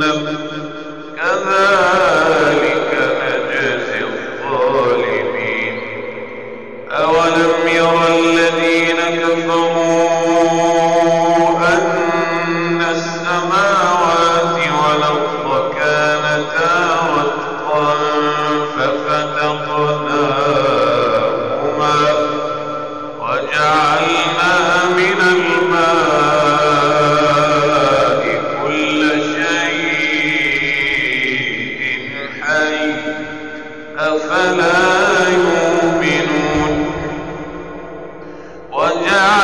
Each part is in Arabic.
جهنم. يا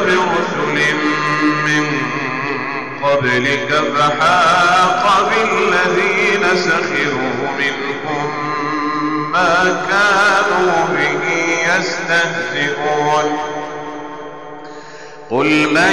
برسل من قبلك فحاق بالذين سخروا منهم ما كانوا به يستهزئون. قل من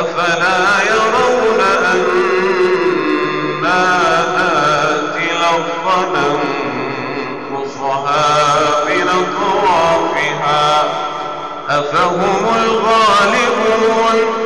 أفلا يرون أنا آتي الأرض ننقصها من أطرافها أفهم الغالبون